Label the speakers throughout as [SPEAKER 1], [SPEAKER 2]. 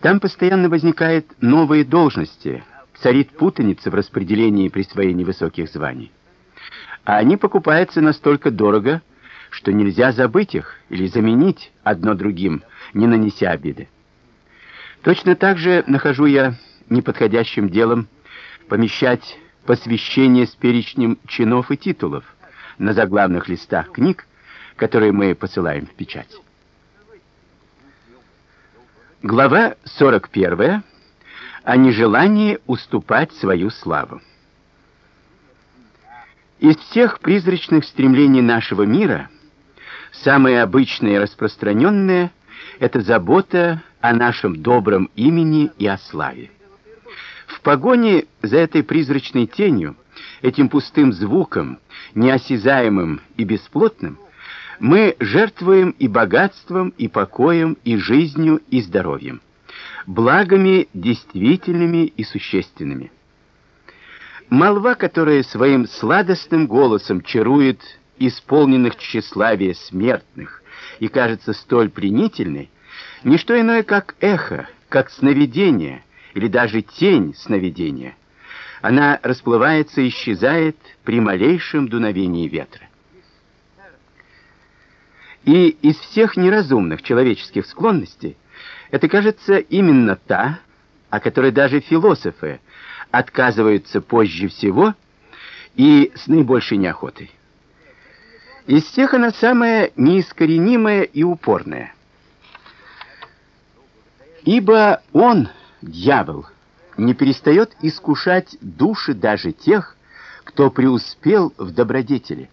[SPEAKER 1] Там постоянно возникают новые должности, царит путаница в распределении и присвоении высоких званий. А они покупаются настолько дорого, что нельзя забыть их или заменить одно другим, не нанеся обиды. Точно так же нахожу я неподходящим делом помещать посвящение с перечнем чинов и титулов на заглавных листах книг, которые мы посылаем в печать. Глава 41. О нежелании уступать свою славу. Из всех призрачных стремлений нашего мира самое обычное и распространенное — это забота о нашем добром имени и о славе. В погоне за этой призрачной тенью, этим пустым звуком, неосязаемым и бесплотным, мы жертвуем и богатством, и покоем, и жизнью, и здоровьем, благами действительными и существенными. Молва, которая своим сладостным голосом чарует исполненных тщеславия смертных и кажется столь пленительной, не что иное, как эхо, как сновидение или даже тень сновидения. Она расплывается и исчезает при малейшем дуновении ветра. И из всех неразумных человеческих склонностей это, кажется, именно та, о которой даже философы отказываются позже всего и с наибольшей неохотой. Из всех она самая неискоренимая и упорная. Ибо он, дьявол, не перестает искушать души даже тех, кто преуспел в добродетели.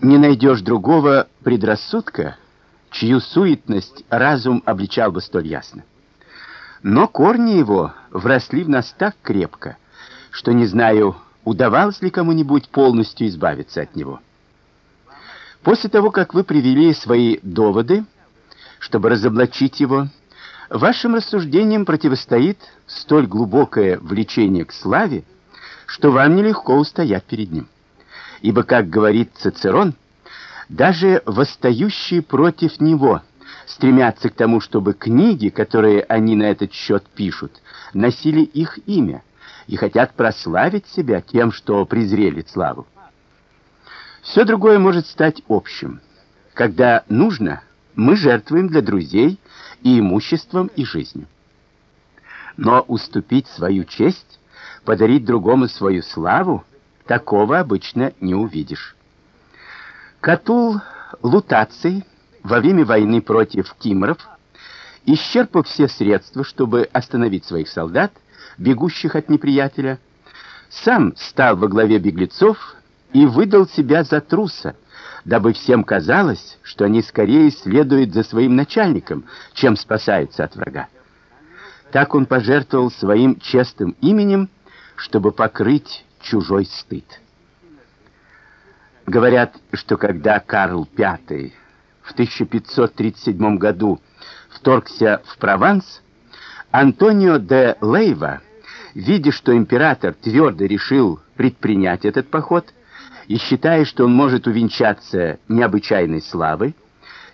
[SPEAKER 1] Не найдешь другого предрассудка, чью суетность разум обличал бы столь ясно. Но корни его вросли в нас так крепко, что не знаю, удавалось ли кому-нибудь полностью избавиться от него. После того, как вы привели свои доводы, чтобы разоблачить его, вашим рассуждениям противостоит столь глубокое влечение к славе, что вам нелегко устоять перед ним. Ибо, как говорит Цицерон, даже восстающие против него стремятся к тому, чтобы книги, которые они на этот счет пишут, носили их имя и хотят прославить себя тем, что презрели славу. Все другое может стать общим. Когда нужно, мы жертвуем для друзей и имуществом, и жизнью. Но уступить свою честь, подарить другому свою славу — Такого обычно не увидишь. Катул Лутаций во время войны против кимров, исчерпав все средства, чтобы остановить своих солдат, бегущих от неприятеля, сам стал во главе беглецов и выдал себя за труса, дабы всем казалось, что они скорее следуют за своим начальником, чем спасаются от врага. Так он пожертвовал своим честным именем, чтобы покрыть чужой стыд. Говорят, что когда Карл V в 1537 году вторгся в Прованс, Антонио де Лейва, видя, что император твердо решил предпринять этот поход и считая, что он может увенчаться необычайной славой,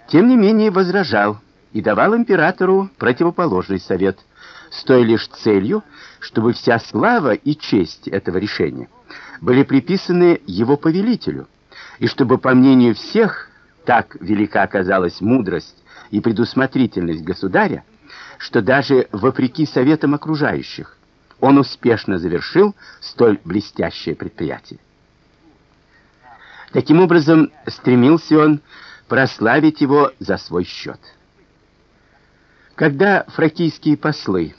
[SPEAKER 1] тем не менее возражал и давал императору противоположный совет – с той лишь целью, чтобы вся слава и честь этого решения были приписаны его повелителю, и чтобы, по мнению всех, так велика оказалась мудрость и предусмотрительность государя, что даже вопреки советам окружающих он успешно завершил столь блестящее предприятие. Таким образом, стремился он прославить его за свой счет. Когда фракийские послы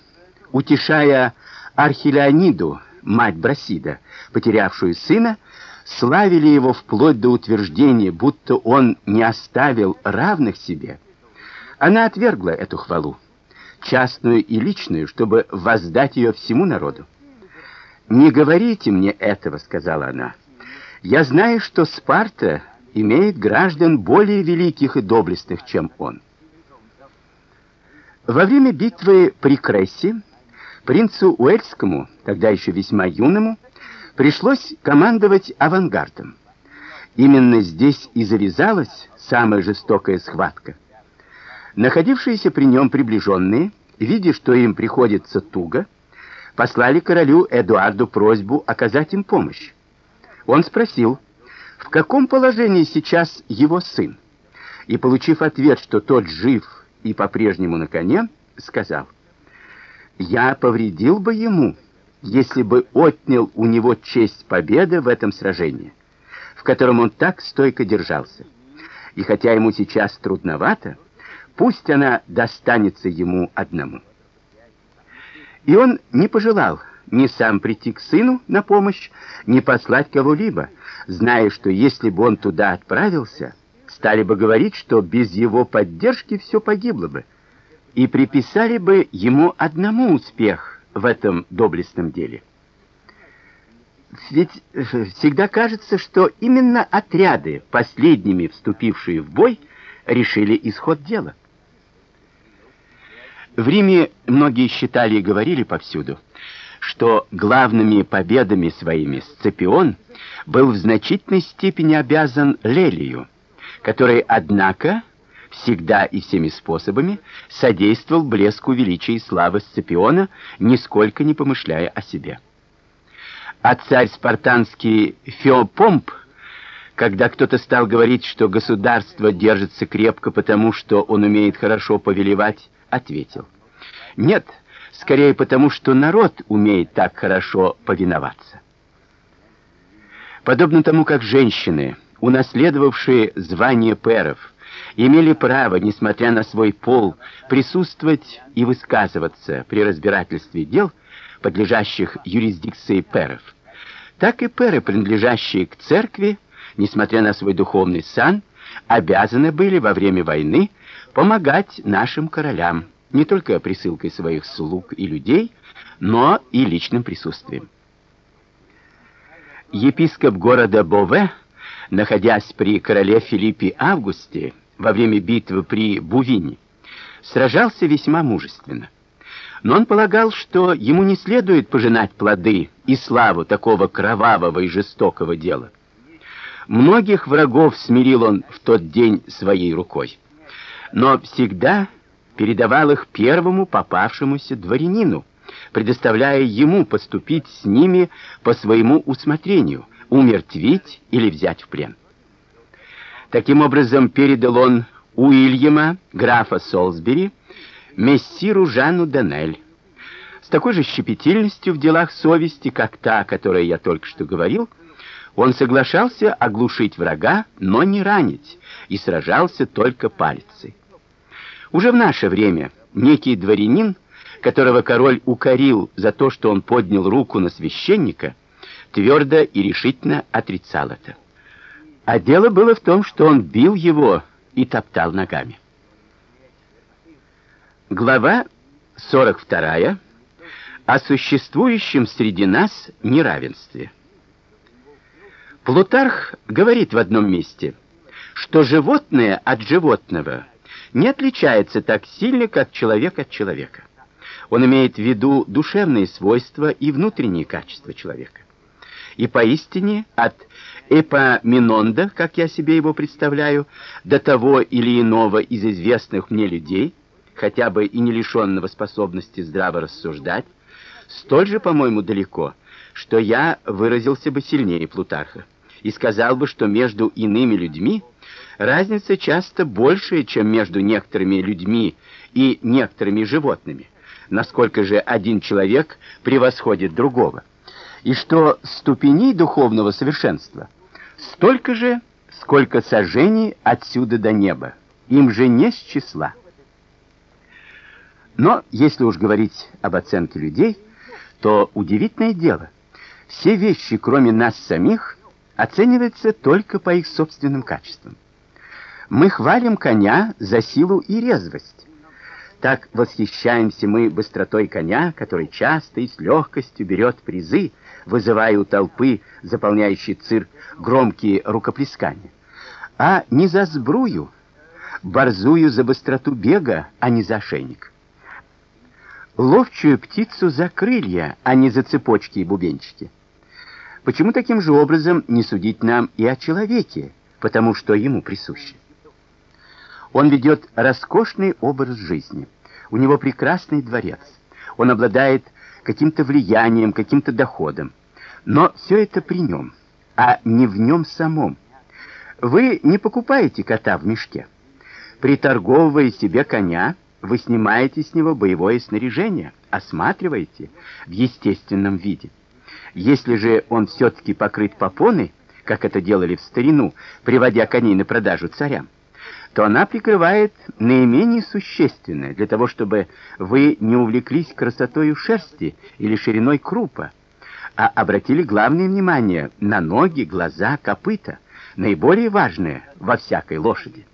[SPEAKER 1] утешая Архилеониду, мать Брасида, потерявшую сына, славили его вплоть до утверждения, будто он не оставил равных себе. Она отвергла эту хвалу, частную и личную, чтобы воздать ее всему народу. «Не говорите мне этого», — сказала она. «Я знаю, что Спарта имеет граждан более великих и доблестных, чем он». Во время битвы при Крессе Принцу Уэльскому, тогда еще весьма юному, пришлось командовать авангардом. Именно здесь и завязалась самая жестокая схватка. Находившиеся при нем приближенные, видя, что им приходится туго, послали королю Эдуарду просьбу оказать им помощь. Он спросил, в каком положении сейчас его сын, и, получив ответ, что тот жив и по-прежнему на коне, сказал, «Я повредил бы ему, если бы отнял у него честь победы в этом сражении, в котором он так стойко держался. И хотя ему сейчас трудновато, пусть она достанется ему одному». И он не пожелал ни сам прийти к сыну на помощь, ни послать кого-либо, зная, что если бы он туда отправился, стали бы говорить, что без его поддержки все погибло бы, и приписали бы ему одному успех в этом доблестном деле. Ведь э, всегда кажется, что именно отряды, последними вступившие в бой, решили исход дела. В Риме многие считали и говорили повсюду, что главными победами своими Сципион был в значительной степени обязан Лелию, который, однако, всегда и всеми способами содействовал блеску величия и славы Сципиона, нисколько не помышляя о себе. А царь спартанский Феопомп, когда кто-то стал говорить, что государство держится крепко потому, что он умеет хорошо повелевать, ответил. Нет, скорее потому, что народ умеет так хорошо повиноваться. Подобно тому, как женщины, унаследовавшие звание пэров, имели право, несмотря на свой пол, присутствовать и высказываться при разбирательстве дел, подлежащих юрисдикции пэров, так и пэры, принадлежащие к церкви, несмотря на свой духовный сан, обязаны были во время войны помогать нашим королям, не только присылкой своих слуг и людей, но и личным присутствием. Епископ города Бове, находясь при короле Филиппе Августе во время битвы при Бувине, сражался весьма мужественно. Но он полагал, что ему не следует пожинать плоды и славу такого кровавого и жестокого дела. Многих врагов смирил он в тот день своей рукой. Но всегда передавал их первому попавшемуся дворянину, предоставляя ему поступить с ними по своему усмотрению, умертвить или взять в плен. Таким образом, передал он Уильяма, графа Солсбери, мессиру Жанну Денель. С такой же щепетильностью в делах совести, как та, о которой я только что говорил, он соглашался оглушить врага, но не ранить, и сражался только палицей. Уже в наше время некий дворянин, которого король укорил за то, что он поднял руку на священника, твердо и решительно отрицал это. А дело было в том, что он бил его и топтал ногами. Глава 42 о существующем среди нас неравенстве. Плутарх говорит в одном месте, что животное от животного не отличается так сильно, как человек от человека. Он имеет в виду душевные свойства и внутренние качества человека. И поистине от Эпоминонда, как я себе его представляю, до того или иного из известных мне людей, хотя бы и не лишенного способности здраво рассуждать, столь же, по-моему, далеко, что я выразился бы сильнее Плутарха и сказал бы, что между иными людьми разница часто большая, чем между некоторыми людьми и некоторыми животными, насколько же один человек превосходит другого, и что ступеней духовного совершенства столько же, сколько сожжений отсюда до неба, им же не с числа. Но если уж говорить об оценке людей, то удивительное дело, все вещи, кроме нас самих, оцениваются только по их собственным качествам. Мы хвалим коня за силу и резвость. Так восхищаемся мы быстротой коня, который часто и с легкостью берет призы, вызывая у толпы, заполняющей цирк, громкие рукоплескания. А не за сбрую, борзую за быстроту бега, а не за шейник. Ловчую птицу за крылья, а не за цепочки и бубенчики. Почему таким же образом не судить нам и о человеке, потому что ему присуще? Он ведет роскошный образ жизни. У него прекрасный дворец. Он обладает каким-то влиянием, каким-то доходом. Но все это при нем, а не в нем самом. Вы не покупаете кота в мешке. Приторговывая себе коня, вы снимаете с него боевое снаряжение, осматриваете в естественном виде. Если же он все-таки покрыт попоной, как это делали в старину, приводя коней на продажу царям, то она прикрывает наименее существенное, для того, чтобы вы не увлеклись красотой шерсти или шириной крупа, а обратили главное внимание на ноги, глаза, копыта, наиболее важное во всякой лошади.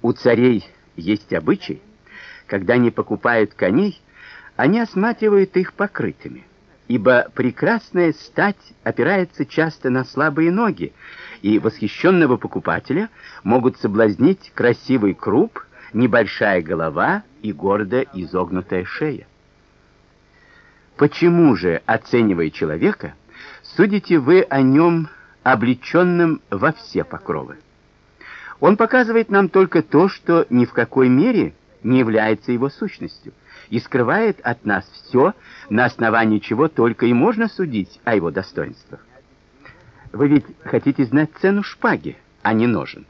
[SPEAKER 1] У царей есть обычай, когда они покупают коней, они осматривают их покрытыми, ибо прекрасная стать опирается часто на слабые ноги, и восхищенного покупателя могут соблазнить красивый круп, небольшая голова и гордо изогнутая шея. Почему же, оценивая человека, судите вы о нем облеченным во все покровы? Он показывает нам только то, что ни в какой мере не является его сущностью, и скрывает от нас все, на основании чего только и можно судить о его достоинствах. Вы ведь хотите знать цену шпаги, а не ножен.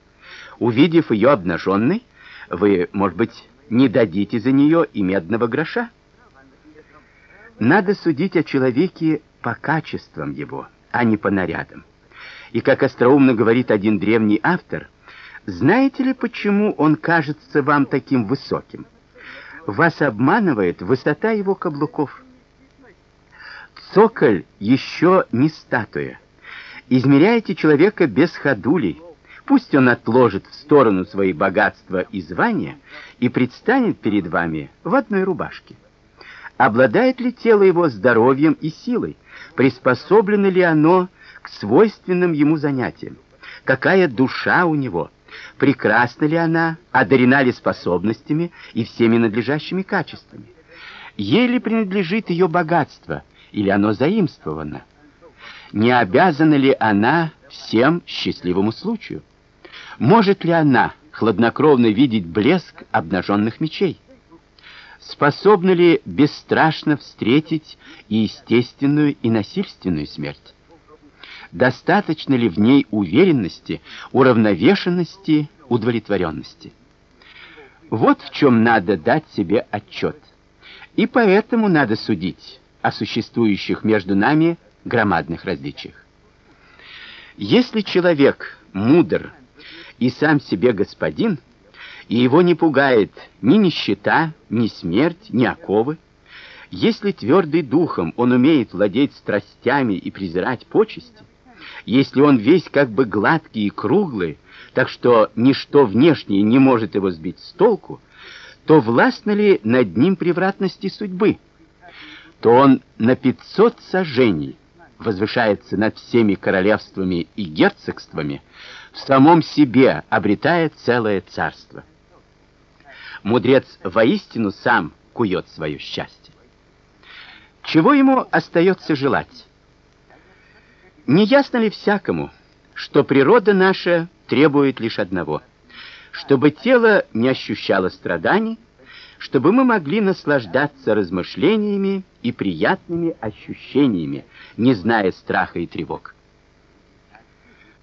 [SPEAKER 1] Увидев ее обнаженной, вы, может быть, не дадите за нее и медного гроша? Надо судить о человеке по качествам его, а не по нарядам. И как остроумно говорит один древний автор, знаете ли, почему он кажется вам таким высоким? Вас обманывает высота его каблуков. Цоколь еще не статуя. Измеряйте человека без ходулей. Пусть он отложит в сторону свои богатства и звания и предстанет перед вами в одной рубашке. Обладает ли тело его здоровьем и силой? Приспособлено ли оно к свойственным ему занятиям? Какая душа у него? Прекрасна ли она? Одарена ли способностями и всеми надлежащими качествами? Ей ли принадлежит ее богатство, или оно заимствовано? Не обязана ли она всем счастливому случаю? Может ли она хладнокровно видеть блеск обнаженных мечей? способна ли бесстрашно встретить и естественную, и насильственную смерть? Достаточно ли в ней уверенности, уравновешенности, удовлетворенности? Вот в чем надо дать себе отчет. И поэтому надо судить о существующих между нами громадных различиях. Если человек мудр и сам себе господин, и его не пугает ни нищета, ни смерть, ни оковы. Если твердый духом он умеет владеть страстями и презирать почести, если он весь как бы гладкий и круглый, так что ничто внешнее не может его сбить с толку, то властно ли над ним превратности судьбы? То он на пятьсот сажений возвышается над всеми королевствами и герцогствами, в самом себе обретая целое царство мудрец воистину сам кует свое счастье. Чего ему остается желать? Не ясно ли всякому, что природа наша требует лишь одного: чтобы тело не ощущало страданий, чтобы мы могли наслаждаться размышлениями и приятными ощущениями, не зная страха и тревог.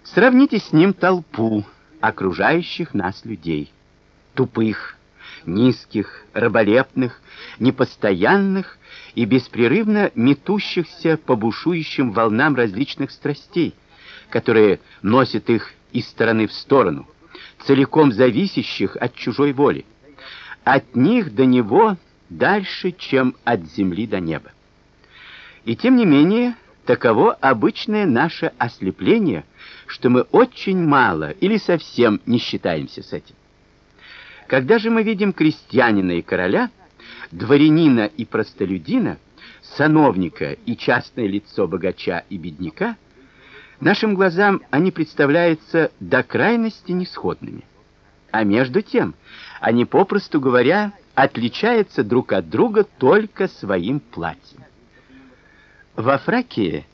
[SPEAKER 1] Сравните с ним толпу окружающих нас людей, тупых, низких, раболепных, непостоянных и беспрерывно метущихся по бушующим волнам различных страстей, которые носят их из стороны в сторону, целиком зависящих от чужой воли. От них до него дальше, чем от земли до неба. И тем не менее, таково обычное наше ослепление, что мы очень мало или совсем не считаемся с этим. Когда же мы видим крестьянина и короля, дворянина и простолюдина, сановника и частное лицо богача и бедняка, нашим глазам они представляются до крайности несходными. А между тем, они попросту говоря, отличаются друг от друга только своим платьем. Во Фракии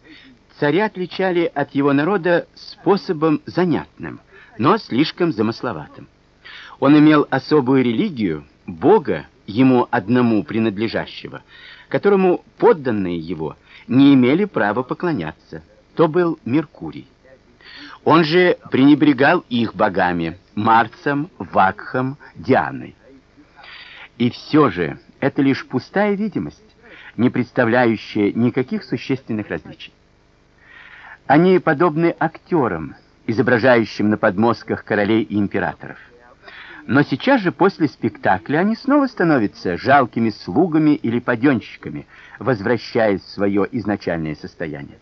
[SPEAKER 1] царя отличали от его народа способом занятным, но слишком замысловатым. Он имел особую религию, Бога, ему одному принадлежащего, которому подданные его не имели права поклоняться. То был Меркурий. Он же пренебрегал их богами Марсом, Вакхом, Дианой. И все же это лишь пустая видимость, не представляющая никаких существенных различий. Они подобны актерам, изображающим на подмостках королей и императоров. Но сейчас же после спектакля они снова становятся жалкими слугами или паденщиками, возвращаясь в свое изначальное состояние.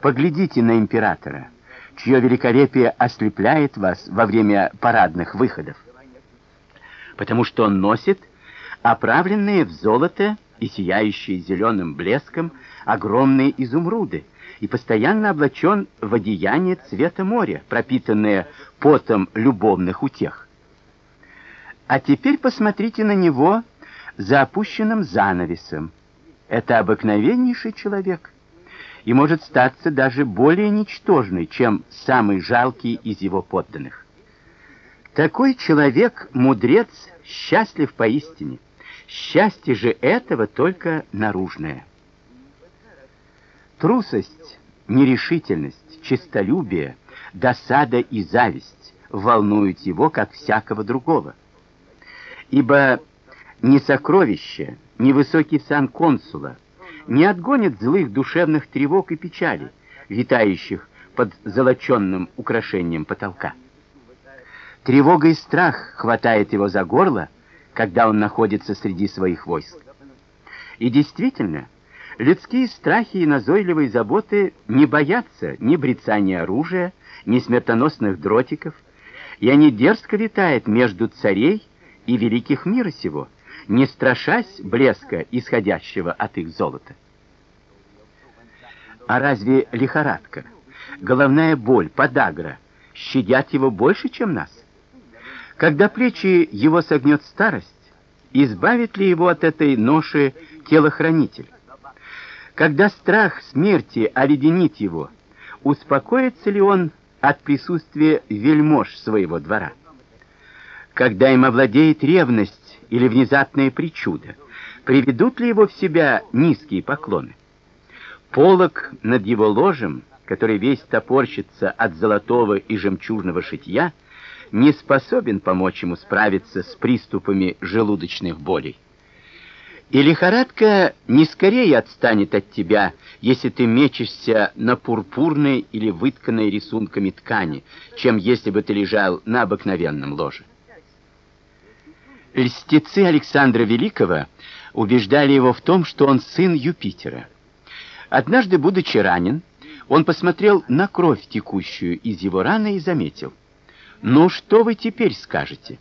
[SPEAKER 1] Поглядите на императора, чье великолепие ослепляет вас во время парадных выходов, потому что он носит оправленные в золото и сияющие зеленым блеском огромные изумруды, и постоянно облачен в одеяние цвета моря, пропитанное потом любовных утех. А теперь посмотрите на него за опущенным занавесом. Это обыкновеннейший человек, и может статься даже более ничтожный, чем самый жалкий из его подданных. Такой человек, мудрец, счастлив поистине. Счастье же этого только наружное. Трусость, нерешительность, честолюбие, досада и зависть волнуют его, как всякого другого. Ибо ни сокровище, ни высокий сан консула не отгонят злых душевных тревог и печали, витающих под золоченным украшением потолка. Тревога и страх хватает его за горло, когда он находится среди своих войск. И действительно, Людские страхи и назойливые заботы не боятся ни брецания оружия, ни смертоносных дротиков, и они дерзко летают между царей и великих мира сего, не страшась блеска, исходящего от их золота. А разве лихорадка, головная боль, подагра щадят его больше, чем нас? Когда плечи его согнет старость, избавит ли его от этой ноши телохранитель? Когда страх смерти оледенит его, успокоится ли он от присутствия вельмож своего двора? Когда им овладеет ревность или внезапная причуда, приведут ли его в себя низкие поклоны? Полог над его ложем, который весь топорщится от золотого и жемчужного шитья, не способен помочь ему справиться с приступами желудочных болей. И лихорадка не скорее отстанет от тебя, если ты мечешься на пурпурной или вытканной рисунками ткани, чем если бы ты лежал на обыкновенном ложе. Льстецы Александра Великого убеждали его в том, что он сын Юпитера. Однажды, будучи ранен, он посмотрел на кровь, текущую из его раны, и заметил: "Ну что вы теперь скажете?"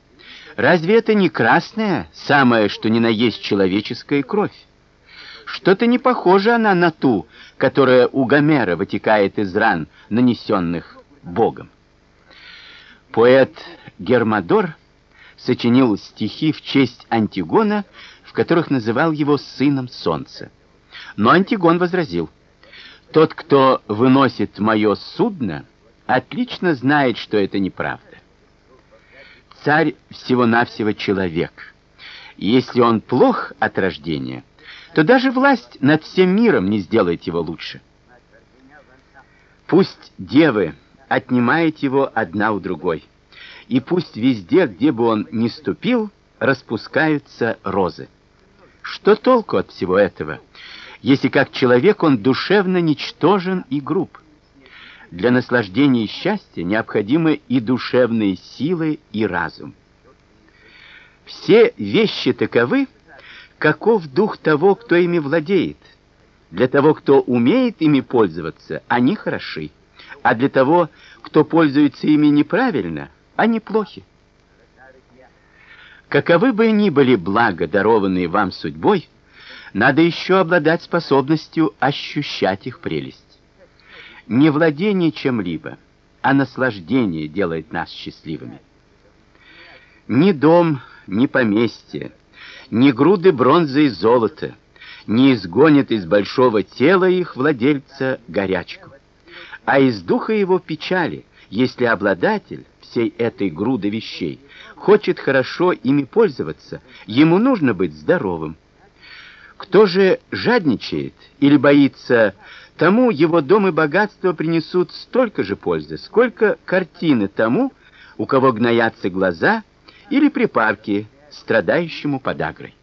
[SPEAKER 1] Разве это не красная, самое что ни на есть человеческая кровь? Что-то не похоже она на ту, которая у Гомера вытекает из ран, нанесенных Богом. Поэт Гермодор сочинил стихи в честь Антигона, в которых называл его сыном солнца. Но Антигон возразил: "Тот, кто выносит мое судно, отлично знает, что это неправда царь всего-навсего человек. Если он плох от рождения, то даже власть над всем миром не сделает его лучше. Пусть девы отнимают его одна у другой, и пусть везде, где бы он ни ступил, распускаются розы. Что толку от всего этого, если как человек он душевно ничтожен и груб? Для наслаждения и счастья необходимы и душевные силы, и разум. Все вещи таковы, каков дух того, кто ими владеет. Для того, кто умеет ими пользоваться, они хороши, а для того, кто пользуется ими неправильно, они плохи. Каковы бы ни были блага, дарованные вам судьбой, надо еще обладать способностью ощущать их прелесть. Не владение чем-либо, а наслаждение делает нас счастливыми. Ни дом, ни поместье, ни груды бронзы и золота не изгонят из большого тела их владельца горячку, а из духа его печали, если обладатель всей этой груды вещей хочет хорошо ими пользоваться, ему нужно быть здоровым. Кто же жадничает или боится, тому его дом и богатство принесут столько же пользы, сколько картины тому, у кого гноятся глаза, или припарки страдающему подагрой.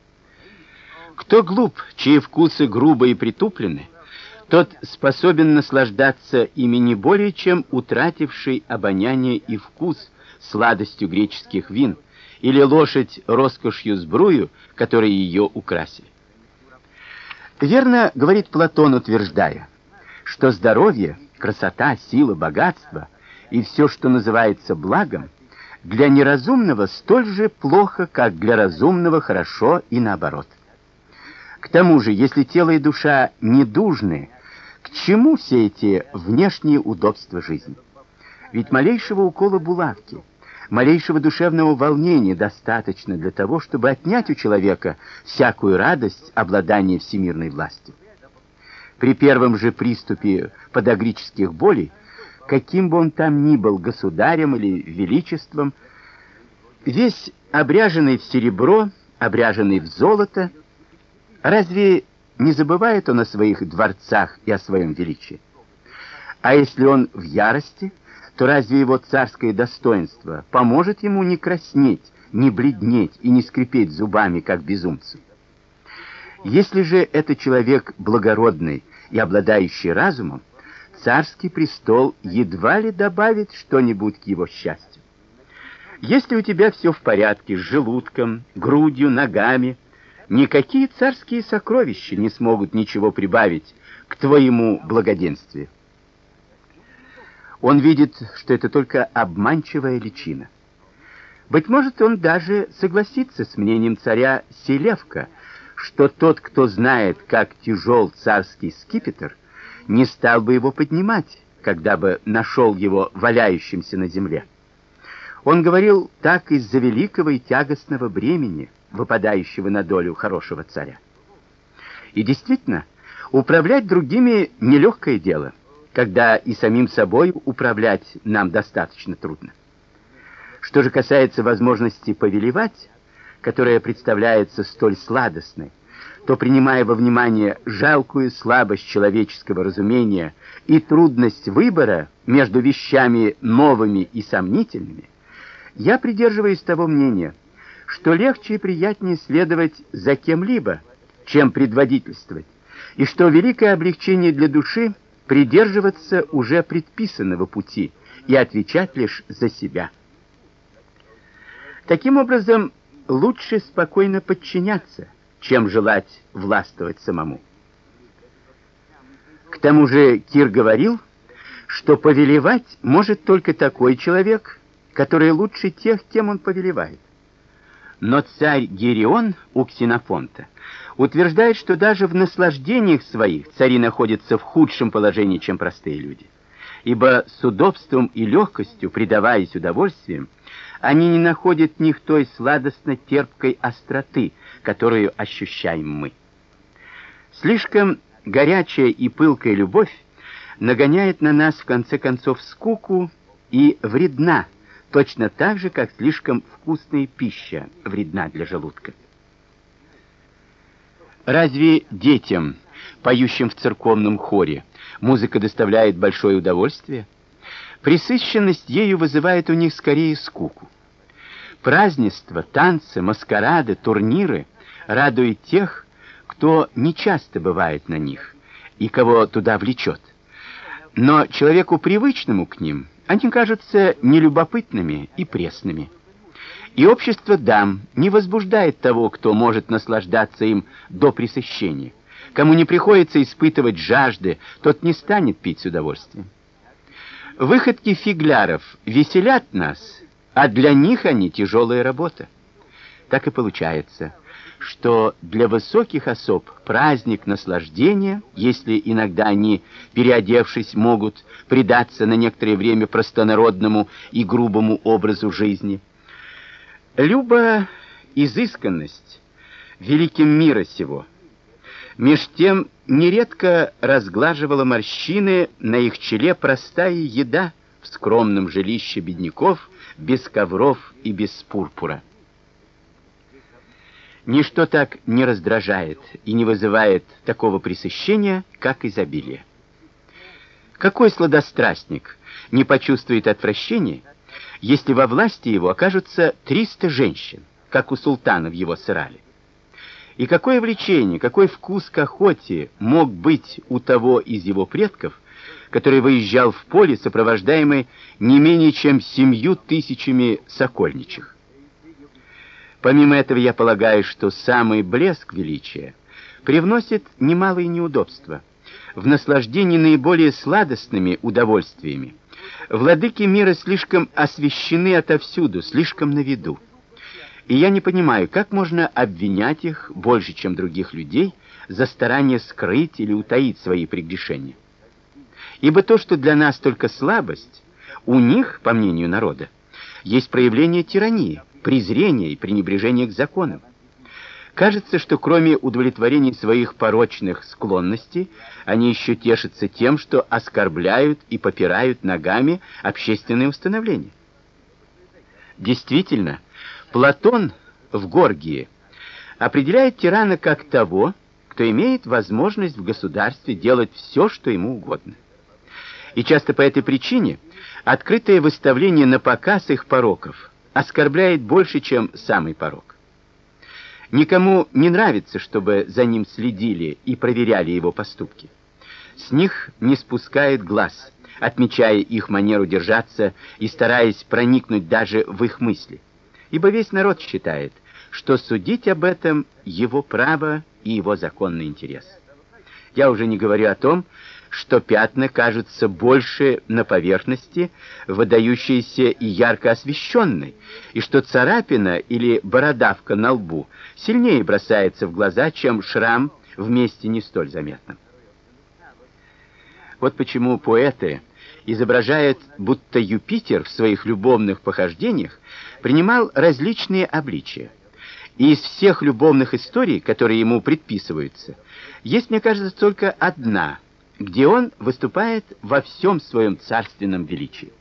[SPEAKER 1] Кто глуп, чьи вкусы грубо и притуплены, тот способен наслаждаться ими не более чем утративший обоняние и вкус сладостью греческих вин или лошадь роскошью сбрую, которые ее украсили. Верно говорит Платон, утверждая, что здоровье, красота, сила, богатство и все, что называется благом, для неразумного столь же плохо, как для разумного хорошо и наоборот. К тому же, если тело и душа недужны, к чему все эти внешние удобства жизни? Ведь малейшего укола булавки, малейшего душевного волнения достаточно для того, чтобы отнять у человека всякую радость обладания всемирной властью. При первом же приступе подагрических болей, каким бы он там ни был государем или величеством, весь обряженный в серебро, обряженный в золото, разве не забывает он о своих дворцах и о своем величии. А если он в ярости, то разве его царское достоинство поможет ему не краснеть, не бледнеть и не скрипеть зубами, как безумцу? Если же это человек благородный и обладающий разумом, царский престол едва ли добавит что-нибудь к его счастью. Если у тебя все в порядке с желудком, грудью, ногами, никакие царские сокровища не смогут ничего прибавить к твоему благоденствию. Он видит, что это только обманчивая личина. Быть может, он даже согласится с мнением царя Селевка, что тот, кто знает, как тяжел царский скипетр, не стал бы его поднимать, когда бы нашел его валяющимся на земле. Он говорил так из-за великого и тягостного бремени, выпадающего на долю хорошего царя. И действительно, управлять другими нелегкое дело, когда и самим собой управлять нам достаточно трудно. Что же касается возможности повелевать, которая представляется столь сладостной, то, принимая во внимание жалкую слабость человеческого разумения и трудность выбора между вещами новыми и сомнительными, я придерживаюсь того мнения, что легче и приятнее следовать за кем-либо, чем предводительствовать, и что великое облегчение для души придерживаться уже предписанного пути и отвечать лишь за себя. Таким образом, лучше спокойно подчиняться, чем желать властвовать самому. К тому же Кир говорил, что повелевать может только такой человек, который лучше тех, кем он повелевает. Но царь Герион у Ксенофонта утверждает, что даже в наслаждениях своих цари находятся в худшем положении, чем простые люди. Ибо с удобством и легкостью, предаваясь удовольствиям, они не находят в них той сладостно-терпкой остроты, которую ощущаем мы. Слишком горячая и пылкая любовь нагоняет на нас в конце концов скуку и вредна, точно так же, как слишком вкусная пища вредна для желудка. Разве детям, поющим в церковном хоре, музыка доставляет большое удовольствие? Присыщенность ею вызывает у них скорее скуку. Празднества, танцы, маскарады, турниры радуют тех, кто не часто бывает на них и кого туда влечет. Но человеку привычному к ним они кажутся нелюбопытными и пресными. И общество дам не возбуждает того, кто может наслаждаться им до пресыщения. Кому не приходится испытывать жажды, тот не станет пить с удовольствием. Выходки фигляров веселят нас, а для них они тяжелая работа. Так и получается – что для высоких особ праздник наслаждения, если иногда они, переодевшись, могут предаться на некоторое время простонародному и грубому образу жизни. Люба изысканность великим мира сего. Меж тем нередко разглаживала морщины на их челе простая еда в скромном жилище бедняков, без ковров и без пурпура. Ничто так не раздражает и не вызывает такого пресыщения, как изобилие. Какой сладострастник не почувствует отвращения, если во власти его окажутся 300 женщин, как у султана в его сарале? И какое влечение, какой вкус к охоте мог быть у того из его предков, который выезжал в поле, сопровождаемый не менее чем семью тысячами сокольничих? Помимо этого, я полагаю, что самый блеск величия привносит немалые неудобства. В наслаждении наиболее сладостными удовольствиями владыки мира слишком освещены отовсюду, слишком на виду. И я не понимаю, как можно обвинять их больше, чем других людей, за старание скрыть или утаить свои прегрешения. Ибо то, что для нас только слабость, у них, по мнению народа, есть проявление тирании презрение и пренебрежение к законам. Кажется, что кроме удовлетворения своих порочных склонностей, они еще тешатся тем, что оскорбляют и попирают ногами общественные установления. Действительно, Платон в Горгии определяет тирана как того, кто имеет возможность в государстве делать все, что ему угодно. И часто по этой причине открытое выставление на показ их пороков оскорбляет больше, чем самый порок. Никому не нравится, чтобы за ним следили и проверяли его поступки. С них не спускает глаз, отмечая их манеру держаться и стараясь проникнуть даже в их мысли. Ибо весь народ считает, что судить об этом его право и его законный интерес. Я уже не говорю о том, что пятна кажутся больше на поверхности, выдающейся и ярко освещенной, и что царапина или бородавка на лбу сильнее бросается в глаза, чем шрам в месте не столь заметном. Вот почему поэты изображают, будто Юпитер в своих любовных похождениях принимал различные обличия. И из всех любовных историй, которые ему предписываются, есть, мне кажется, только одна – где он выступает во всем своем царственном величии.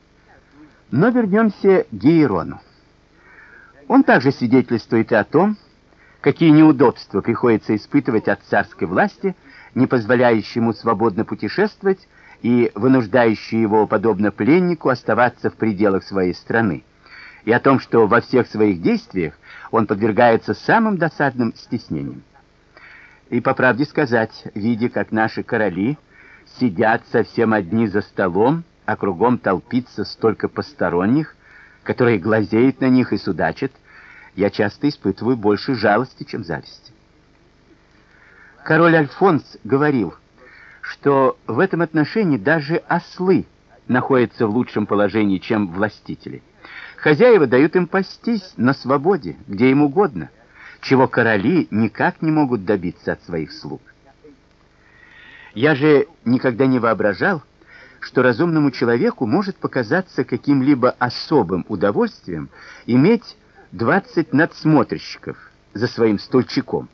[SPEAKER 1] Но вернемся к Гейрону. Он также свидетельствует и о том, какие неудобства приходится испытывать от царской власти, не позволяющей ему свободно путешествовать и вынуждающей его, подобно пленнику, оставаться в пределах своей страны, и о том, что во всех своих действиях он подвергается самым досадным стеснениям. И по правде сказать, видя, как наши короли – сидят совсем одни за столом, а кругом толпится столько посторонних, которые глазеют на них и судачат, я часто испытываю больше жалости, чем зависти. Король Альфонс говорил, что в этом отношении даже ослы находятся в лучшем положении, чем властители. Хозяева дают им пастись на свободе, где им угодно, чего короли никак не могут добиться от своих слуг. Я же никогда не воображал, что разумному человеку может показаться каким-либо особым удовольствием иметь 20 надсмотрщиков за своим стольчиком,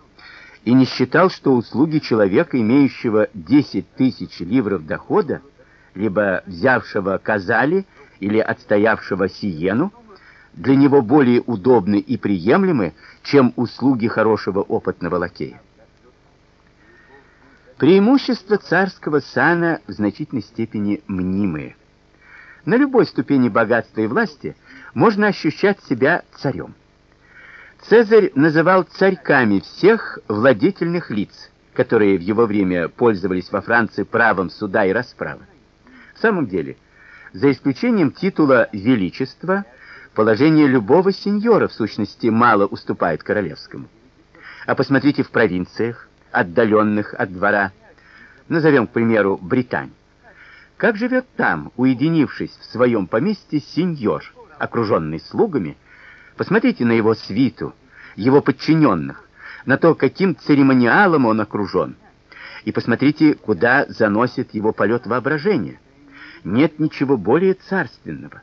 [SPEAKER 1] и не считал, что услуги человека, имеющего 10 тысяч ливров дохода, либо взявшего казали или отстоявшего сиену, для него более удобны и приемлемы, чем услуги хорошего опытного лакея. Преимущества царского сана в значительной степени мнимые. На любой ступени богатства и власти можно ощущать себя царем. Цезарь называл царьками всех владетельных лиц, которые в его время пользовались во Франции правом суда и расправы. В самом деле, за исключением титула величества, положение любого сеньора в сущности мало уступает королевскому. А посмотрите в провинциях, отдаленных от двора, назовем, к примеру, Британь. Как живет там, уединившись в своем поместье, сеньор, окруженный слугами? Посмотрите на его свиту, его подчиненных, на то, каким церемониалом он окружен. И посмотрите, куда заносит его полет воображения. Нет ничего более царственного.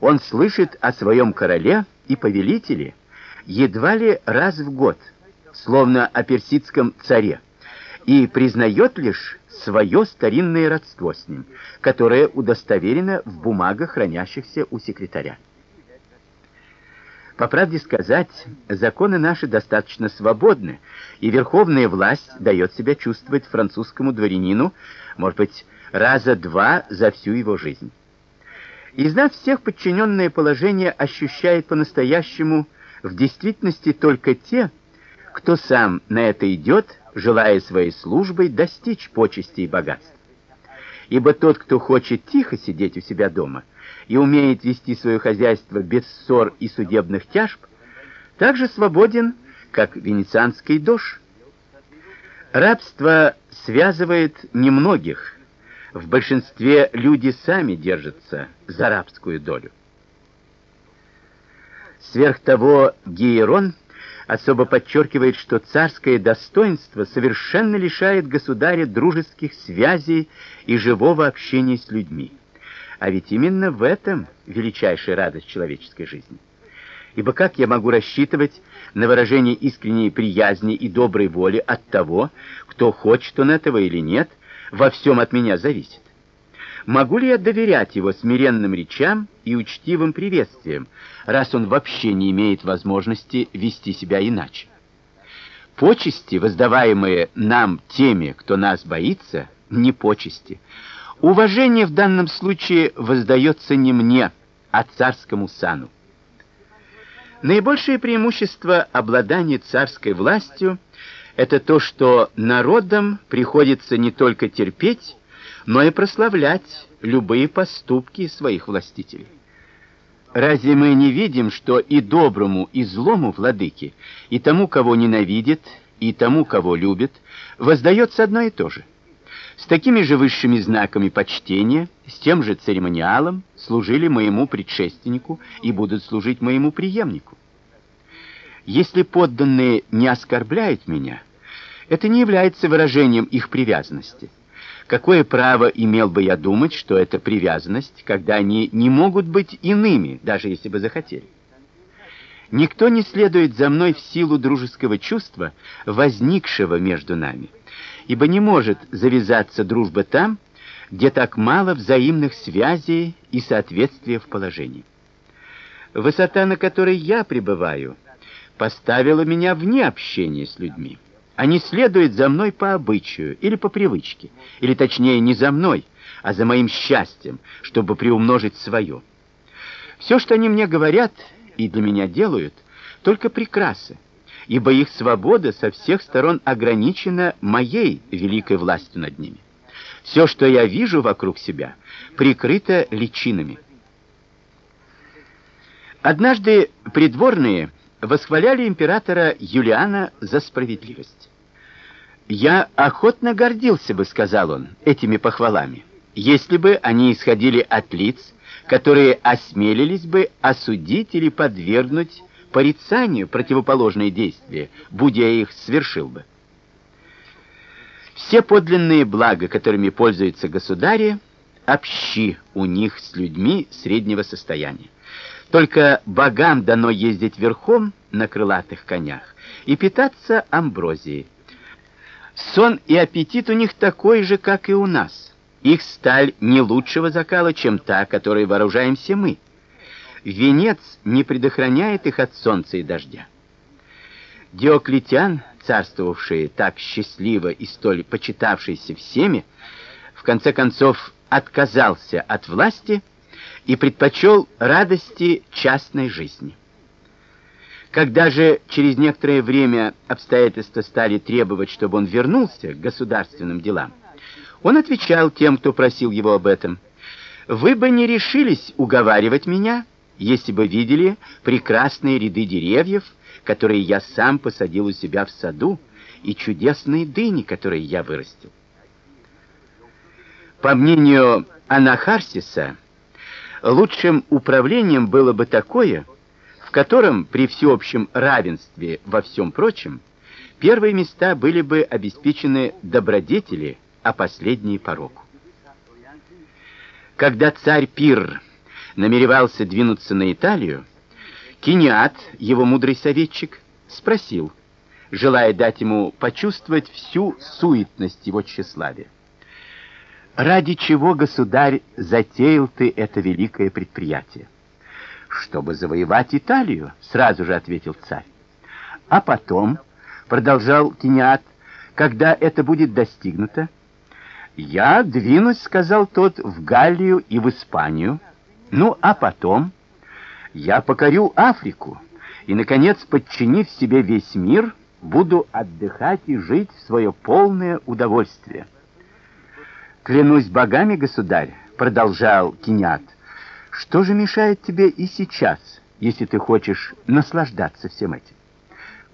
[SPEAKER 1] Он слышит о своем короле и повелителе едва ли раз в год – словно о персидском царе, и признает лишь свое старинное родство с ним, которое удостоверено в бумагах, хранящихся у секретаря. По правде сказать, законы наши достаточно свободны, и верховная власть дает себя чувствовать французскому дворянину, может быть, раза два за всю его жизнь. Из нас всех подчиненное положение ощущает по-настоящему в действительности только те, кто сам на это идет, желая своей службой достичь почести и богатств. Ибо тот, кто хочет тихо сидеть у себя дома и умеет вести свое хозяйство без ссор и судебных тяжб, так же свободен, как венецианский дождь. Рабство связывает немногих. В большинстве люди сами держатся за рабскую долю. Сверх того, Гиерон особо подчеркивает, что царское достоинство совершенно лишает государя дружеских связей и живого общения с людьми. А ведь именно в этом величайшая радость человеческой жизни. Ибо как я могу рассчитывать на выражение искренней приязни и доброй воли от того, кто хочет он этого или нет, во всем от меня зависит? Могу ли я доверять его смиренным речам и учтивым приветствиям, раз он вообще не имеет возможности вести себя иначе? Почести, воздаваемые нам теми, кто нас боится, не почести. Уважение в данном случае воздается не мне, а царскому сану. Наибольшее преимущество обладания царской властью это то, что народам приходится не только терпеть, но и прославлять любые поступки своих властителей. Разве мы не видим, что и доброму, и злому владыке, и тому, кого ненавидит, и тому, кого любит, воздается одно и то же? С такими же высшими знаками почтения, с тем же церемониалом служили моему предшественнику и будут служить моему преемнику. Если подданные не оскорбляют меня, это не является выражением их привязанности. Какое право имел бы я думать, что это привязанность, когда они не могут быть иными, даже если бы захотели? Никто не следует за мной в силу дружеского чувства, возникшего между нами, ибо не может завязаться дружба там, где так мало взаимных связей и соответствия в положении. Высота, на которой я пребываю, поставила меня вне общения с людьми. Они следуют за мной по обычаю или по привычке, или точнее не за мной, а за моим счастьем, чтобы приумножить свое. Все, что они мне говорят и для меня делают, только прекрасы, ибо их свобода со всех сторон ограничена моей великой властью над ними. Все, что я вижу вокруг себя, прикрыто личинами. Однажды придворные восхваляли императора Юлиана за справедливость. Я охотно гордился бы, сказал он, этими похвалами, если бы они исходили от лиц, которые осмелились бы осудить или подвергнуть порицанию противоположные действия, будь я их совершил бы. Все подлинные блага, которыми пользуются государи, общи у них с людьми среднего состояния. Только богам дано ездить верхом на крылатых конях и питаться амброзией. Сон и аппетит у них такой же, как и у нас. Их сталь не лучшего закала, чем та, которой вооружаемся мы. Венец не предохраняет их от солнца и дождя. Диоклетиан, царствовавший так счастливо и столь почитавшийся всеми, в конце концов отказался от власти и предпочел радости частной жизни. Когда же через некоторое время обстоятельства стали требовать, чтобы он вернулся к государственным делам, он отвечал тем, кто просил его об этом: "Вы бы не решились уговаривать меня, если бы видели прекрасные ряды деревьев, которые я сам посадил у себя в саду, и чудесные дыни, которые я вырастил". По мнению Анахарсиса, Лучшим управлением было бы такое, котором при всеобщем равенстве во всем прочем первые места были бы обеспечены добродетели, а последние пороку. Когда царь Пир намеревался двинуться на Италию, Киниат, его мудрый советчик, спросил, желая дать ему почувствовать всю суетность его тщеславия: Ради чего, государь, затеял ты это великое предприятие? Чтобы завоевать Италию, сразу же ответил царь. А потом, продолжал Тиниат, когда это будет достигнуто, я двинусь, сказал тот, в Галлию и в Испанию. Ну, а потом я покорю Африку и наконец, подчинив себе весь мир, буду отдыхать и жить в свое полное удовольствие. Клянусь богами, государь, продолжал Кинят. Что же мешает тебе и сейчас, если ты хочешь наслаждаться всем этим?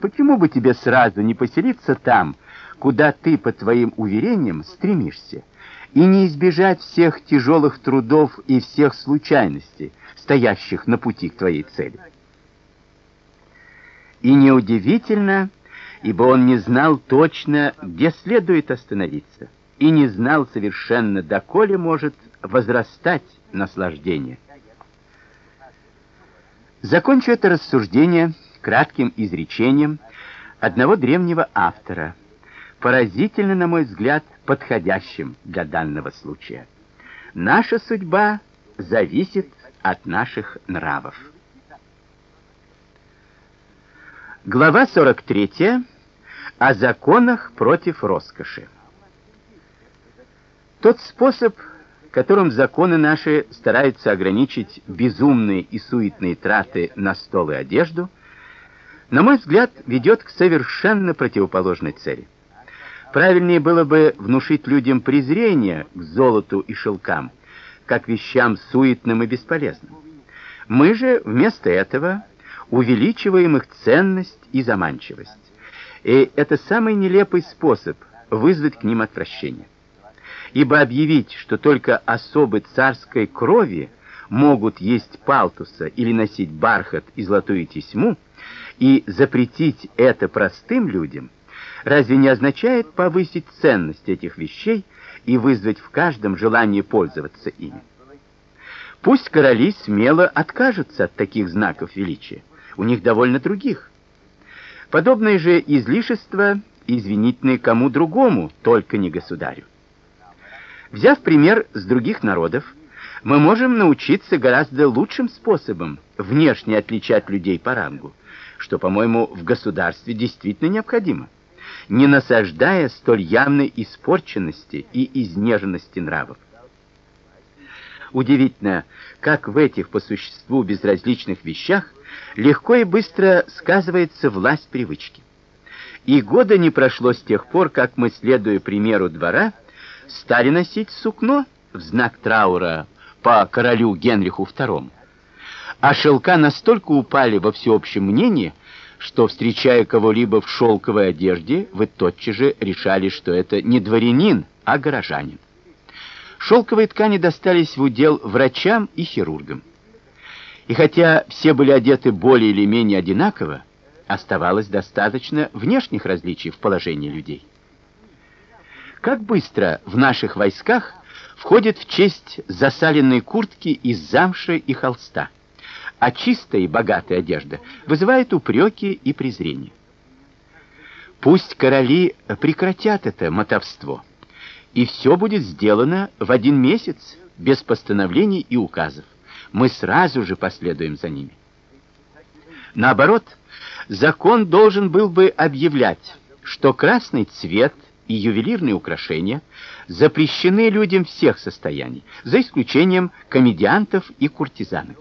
[SPEAKER 1] Почему бы тебе сразу не поселиться там, куда ты, по твоим уверениям, стремишься, и не избежать всех тяжелых трудов и всех случайностей, стоящих на пути к твоей цели? И неудивительно, ибо он не знал точно, где следует остановиться, и не знал совершенно, доколе может возрастать наслаждение. Закончу это рассуждение кратким изречением одного древнего автора, поразительно, на мой взгляд, подходящим для данного случая. Наша судьба зависит от наших нравов. Глава 43 о законах против роскоши. Тот способ, которым законы наши стараются ограничить безумные и суетные траты на стол и одежду, на мой взгляд, ведет к совершенно противоположной цели. Правильнее было бы внушить людям презрение к золоту и шелкам, как вещам суетным и бесполезным. Мы же вместо этого увеличиваем их ценность и заманчивость. И это самый нелепый способ вызвать к ним отвращение ибо объявить, что только особы царской крови могут есть палтуса или носить бархат и золотую тесьму, и запретить это простым людям, разве не означает повысить ценность этих вещей и вызвать в каждом желание пользоваться ими? Пусть короли смело откажутся от таких знаков величия, у них довольно других. Подобное же излишество извинительное кому другому, только не государю. Взяв пример с других народов, мы можем научиться гораздо лучшим способом внешне отличать людей по рангу, что, по-моему, в государстве действительно необходимо, не насаждая столь явной испорченности и изнеженности нравов. Удивительно, как в этих по существу безразличных вещах легко и быстро сказывается власть привычки. И года не прошло с тех пор, как мы, следуя примеру двора, стали носить сукно в знак траура по королю Генриху II. А шелка настолько упали во всеобщем мнении, что, встречая кого-либо в шелковой одежде, вы тотчас же решали, что это не дворянин, а горожанин. Шелковые ткани достались в удел врачам и хирургам. И хотя все были одеты более или менее одинаково, оставалось достаточно внешних различий в положении людей. Как быстро в наших войсках входит в честь засаленной куртки из замши и холста, а чистая и богатая одежда вызывает упреки и презрение. Пусть короли прекратят это мотовство, и все будет сделано в один месяц, без постановлений и указов. Мы сразу же последуем за ними. Наоборот, закон должен был бы объявлять, что красный цвет – и ювелирные украшения запрещены людям всех состояний, за исключением комедиантов и куртизанок.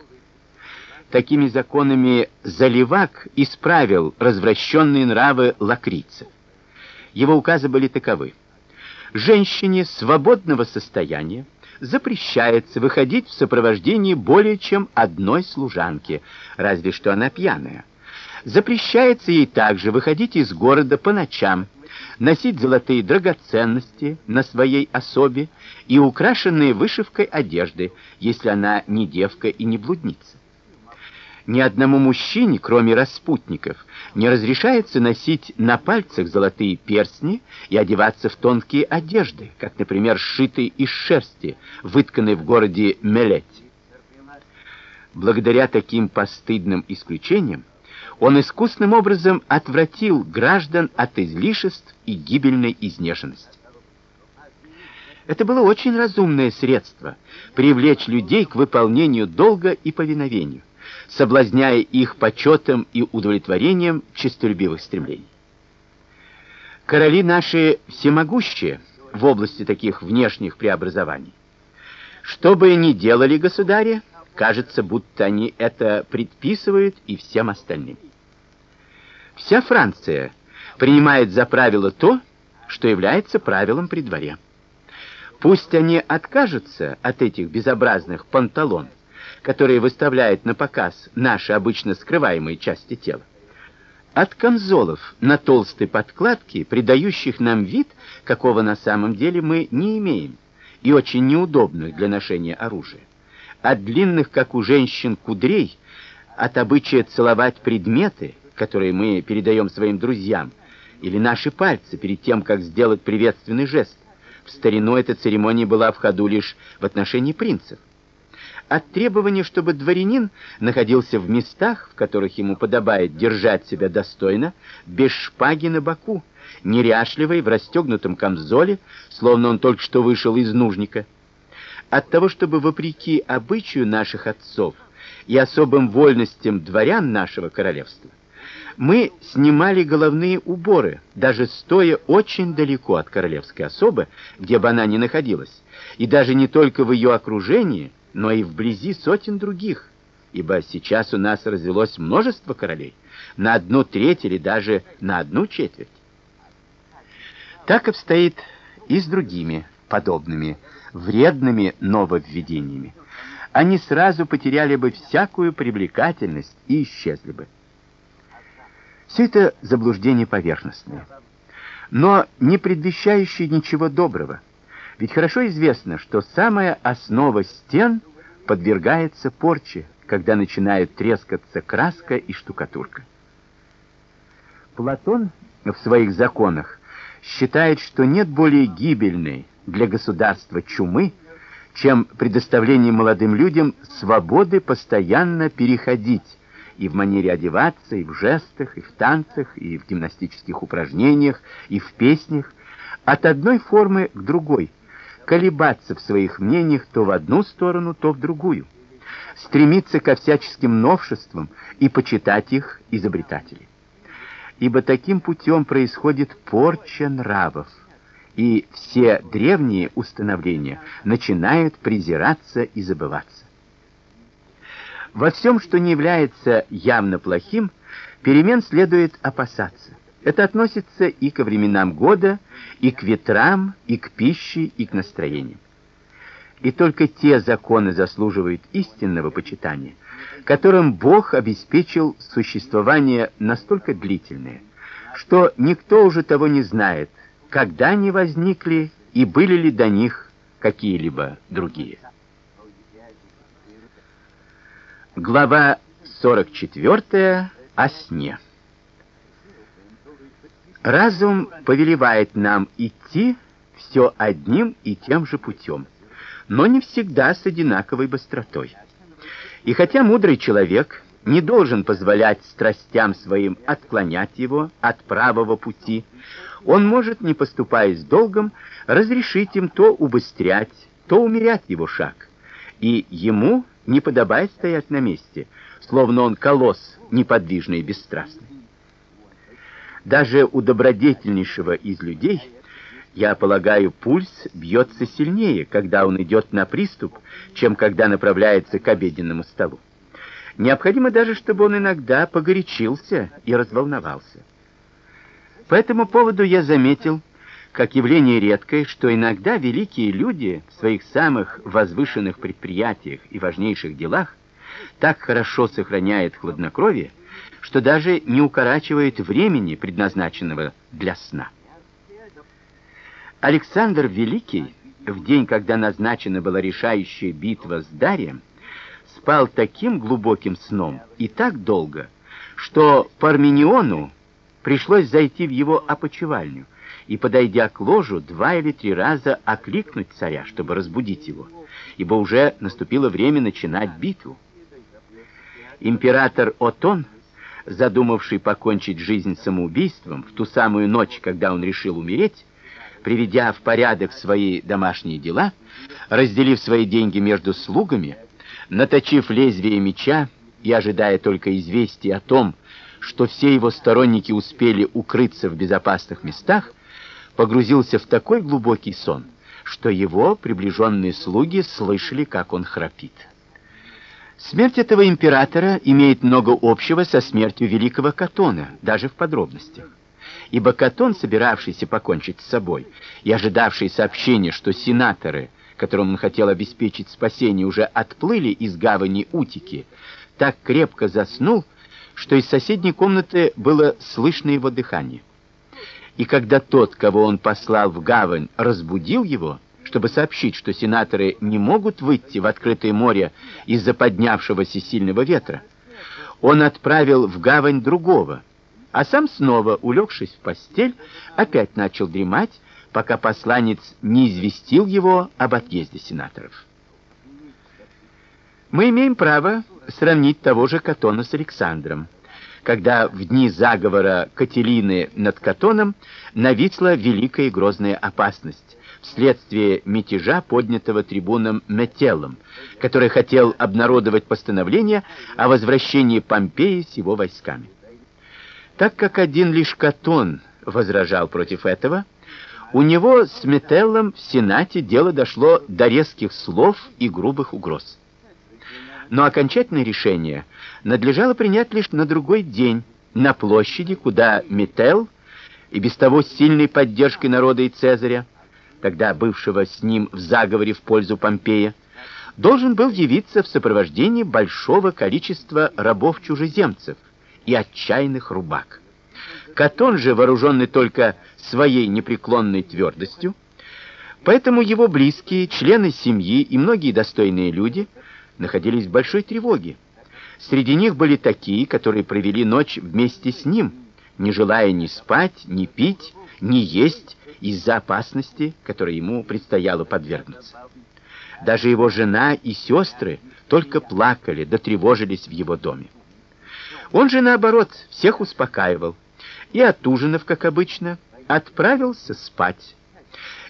[SPEAKER 1] Такими законами Заливак исправил развращенные нравы лакрийцев. Его указы были таковы: женщине свободного состояния запрещается выходить в сопровождении более чем одной служанки, разве что она пьяная. Запрещается ей также выходить из города по ночам носить золотые драгоценности на своей особе и украшенные вышивкой одежды, если она не девка и не блудница. Ни одному мужчине, кроме распутников, не разрешается носить на пальцах золотые перстни и одеваться в тонкие одежды, как, например, сшитые из шерсти, вытканной в городе Мелетти. Благодаря таким постыдным исключениям он искусным образом отвратил граждан от излишеств и гибельной изнеженности. Это было очень разумное средство привлечь людей к выполнению долга и повиновению, соблазняя их почетом и удовлетворением честолюбивых стремлений. Короли наши всемогущие в области таких внешних преобразований. Что бы ни делали государи, кажется, будто они это предписывают и всем остальным. Вся Франция принимает за правило то, что является правилом при дворе. Пусть они откажутся от этих безобразных панталон, которые выставляют на показ наши обычно скрываемые части тела. От камзолов на толстой подкладке, придающих нам вид, какого на самом деле мы не имеем, и очень неудобных для ношения оружия. От длинных, как у женщин, кудрей, от обычая целовать предметы, которые мы передаем своим друзьям, или наши пальцы перед тем, как сделать приветственный жест. В старину эта церемония была в ходу лишь в отношении принцев от требования, чтобы дворянин находился в местах, в которых ему подобает держать себя достойно, без шпаги на боку, неряшливый, в расстегнутом камзоле, словно он только что вышел из нужника. От того, чтобы вопреки обычаю наших отцов и особым вольностям дворян нашего королевства, мы снимали головные уборы, даже стоя очень далеко от королевской особы, где бы она ни находилась, и даже не только в ее окружении, но и вблизи сотен других, ибо сейчас у нас развелось множество королей, на одну треть или даже на одну четверть. Так обстоит и с другими подобными вредными нововведениями. Они сразу потеряли бы всякую привлекательность и исчезли бы. Все это заблуждение поверхностное, но не предвещающее ничего доброго. Ведь хорошо известно, что самая основа стен подвергается порче, когда начинают трескаться краска и штукатурка. Платон в своих законах считает, что нет более гибельной для государства чумы, чем предоставление молодым людям свободы постоянно переходить и в манере одеваться, и в жестах, и в танцах, и в гимнастических упражнениях, и в песнях. От одной формы к другой, колебаться в своих мнениях то в одну сторону, то в другую, стремиться ко всяческим новшествам и почитать их изобретателей. Ибо таким путем происходит порча нравов, и все древние установления начинают презираться и забываться. Во всем, что не является явно плохим, перемен следует опасаться. Это относится и ко временам года, и к ветрам, и к пище, и к настроениям. И только те законы заслуживают истинного почитания, которым Бог обеспечил существование настолько длительное, что никто уже того не знает, когда они возникли и были ли до них какие-либо другие. Глава 44 о сне. Разум повелевает нам идти все одним и тем же путем, но не всегда с одинаковой быстротой. И хотя мудрый человек не должен позволять страстям своим отклонять его от правого пути, он может, не поступая с долгом, разрешить им то убыстрять, то умерять его шаг. И ему не подобает стоять на месте, словно он колосс неподвижный и бесстрастный. Даже у добродетельнейшего из людей, я полагаю, пульс бьется сильнее, когда он идет на приступ, чем когда направляется к обеденному столу. Необходимо даже, чтобы он иногда погорячился и разволновался. По этому поводу я заметил, как явление редкое, что иногда великие люди в своих самых возвышенных предприятиях и важнейших делах так хорошо сохраняют хладнокровие, что даже не укорачивает времени, предназначенного для сна. Александр Великий, в день, когда назначена была решающая битва с Дарием, спал таким глубоким сном и так долго, что Пармениону пришлось зайти в его опочивальню и, подойдя к ложу, два или три раза окликнуть царя, чтобы разбудить его, ибо уже наступило время начинать битву. Император Отон задумавший покончить жизнь самоубийством в ту самую ночь, когда он решил умереть, приведя в порядок свои домашние дела, разделив свои деньги между слугами, наточив лезвие меча и ожидая только известий о том, что все его сторонники успели укрыться в безопасных местах, погрузился в такой глубокий сон, что его приближенные слуги слышали, как он храпит. Смерть этого императора имеет много общего со смертью великого Катона, даже в подробностях. Ибо Катон, собиравшийся покончить с собой и ожидавший сообщения, что сенаторы, которым он хотел обеспечить спасение, уже отплыли из гавани Утики, так крепко заснул, что из соседней комнаты было слышно его дыхание. И когда тот, кого он послал в гавань, разбудил его, чтобы сообщить, что сенаторы не могут выйти в открытое море из-за поднявшегося сильного ветра, он отправил в гавань другого, а сам снова, улегшись в постель, опять начал дремать, пока посланец не известил его об отъезде сенаторов. Мы имеем право сравнить того же Катона с Александром, когда в дни заговора Катерины над Катоном нависла великая и грозная опасность вследствие мятежа, поднятого трибуном Метеллом, который хотел обнародовать постановление о возвращении Помпеи с его войсками. Так как один лишь Катон возражал против этого, у него с Метеллом в Сенате дело дошло до резких слов и грубых угроз. Но окончательное решение надлежало принять лишь на другой день на площади, куда Метелл и без того сильной поддержкой народа и Цезаря, тогда бывшего с ним в заговоре в пользу Помпея, должен был явиться в сопровождении большого количества рабов-чужеземцев и отчаянных рубак. Катон же, вооруженный только своей непреклонной твердостью, поэтому его близкие, члены семьи и многие достойные люди находились в большой тревоге. Среди них были такие, которые провели ночь вместе с ним, не желая ни спать, ни пить, ни есть из-за опасности, которой ему предстояло подвергнуться. Даже его жена и сестры только плакали, да тревожились в его доме. Он же наоборот всех успокаивал и от ужинов, как обычно, отправился спать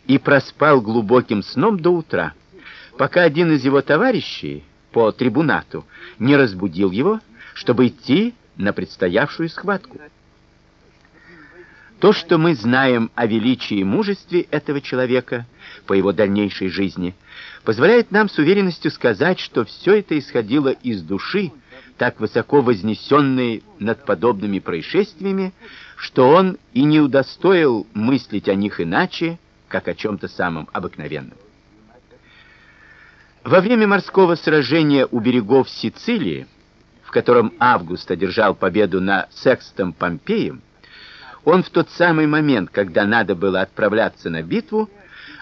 [SPEAKER 1] и проспал глубоким сном до утра, пока один из его товарищей по трибунату не разбудил его, чтобы идти на предстоявшую схватку. То, что мы знаем о величии и мужестве этого человека по его дальнейшей жизни, позволяет нам с уверенностью сказать, что все это исходило из души, так высоко вознесенной над подобными происшествиями, что он и не удостоил мыслить о них иначе, как о чем то самом обыкновенном. Во время морского сражения у берегов Сицилии, в котором Август одержал победу над Секстом Помпеем, он в тот самый момент, когда надо было отправляться на битву,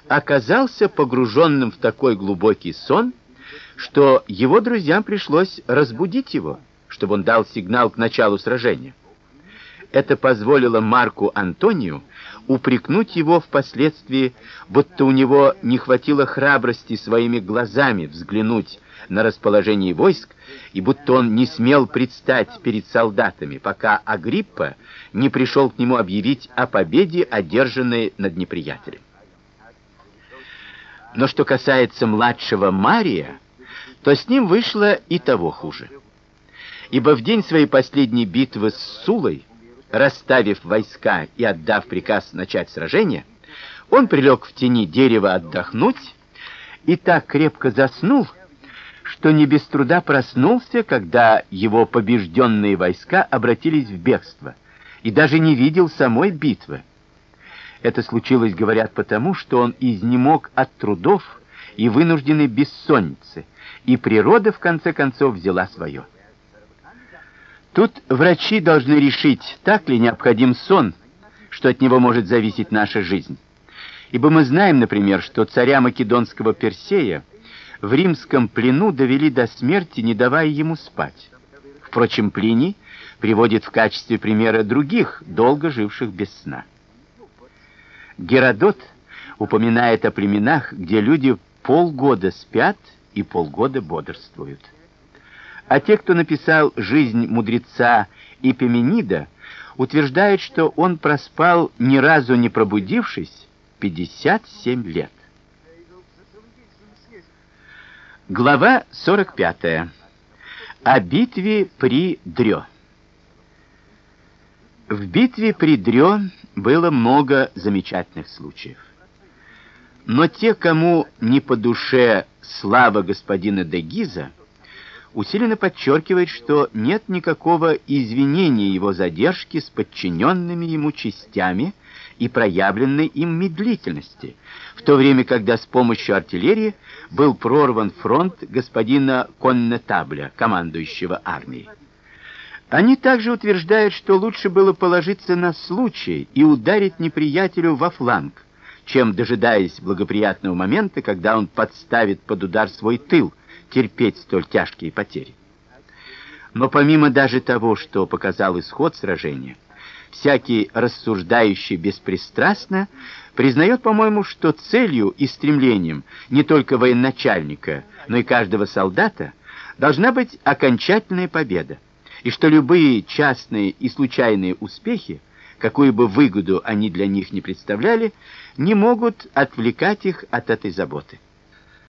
[SPEAKER 1] оказался погруженным в такой глубокий сон, что его друзьям пришлось разбудить его, чтобы он дал сигнал к началу сражения. Это позволило Марку Антонию упрекнуть его впоследствии, будто у него не хватило храбрости своими глазами взглянуть на расположение войск, и будто он не смел предстать перед солдатами, пока Агриппа не пришел к нему объявить о победе, одержанной над неприятелем. Но что касается младшего Мария, то с ним вышло и того хуже. Ибо в день своей последней битвы с Сулой, расставив войска и отдав приказ начать сражение, он прилег в тени дерева отдохнуть и так крепко заснул, что не без труда проснулся, когда его побежденные войска обратились в бегство, и даже не видел самой битвы. Это случилось, говорят, потому, что он изнемог от трудов и вынужденной бессонницы, и природа в конце концов взяла свое. Тут врачи должны решить, так ли необходим сон, что от него может зависеть наша жизнь. Ибо мы знаем, например, что царя македонского Персея в римском плену довели до смерти, не давая ему спать. Впрочем, Плиний приводит в качестве примера других, долго живших без сна. Геродот упоминает о племенах, где люди полгода спят и полгода бодрствуют. А те, кто написал «Жизнь мудреца» Эпименида, утверждают, что он проспал, ни разу не пробудившись, 57 лет. Глава 45. О битве при Дрё. В битве при Дрё было много замечательных случаев. Но те, кому не по душе слава господина Дегиза, усиленно подчеркивают, что нет никакого извинения его задержки с подчиненными ему частями и проявленной им медлительности, в то время, когда с помощью артиллерии был прорван фронт господина Коннетабля, командующего армией. Они также утверждают, что лучше было положиться на случай и ударить неприятелю во фланг, чем дожидаясь благоприятного момента, когда он подставит под удар свой тыл, терпеть столь тяжкие потери. Но помимо даже того, что показал исход сражения, всякий рассуждающий беспристрастно признает, по-моему, что целью и стремлением не только военачальника, но и каждого солдата должна быть окончательная победа, и что любые частные и случайные успехи, какую бы выгоду они для них не представляли, не могут отвлекать их от этой заботы.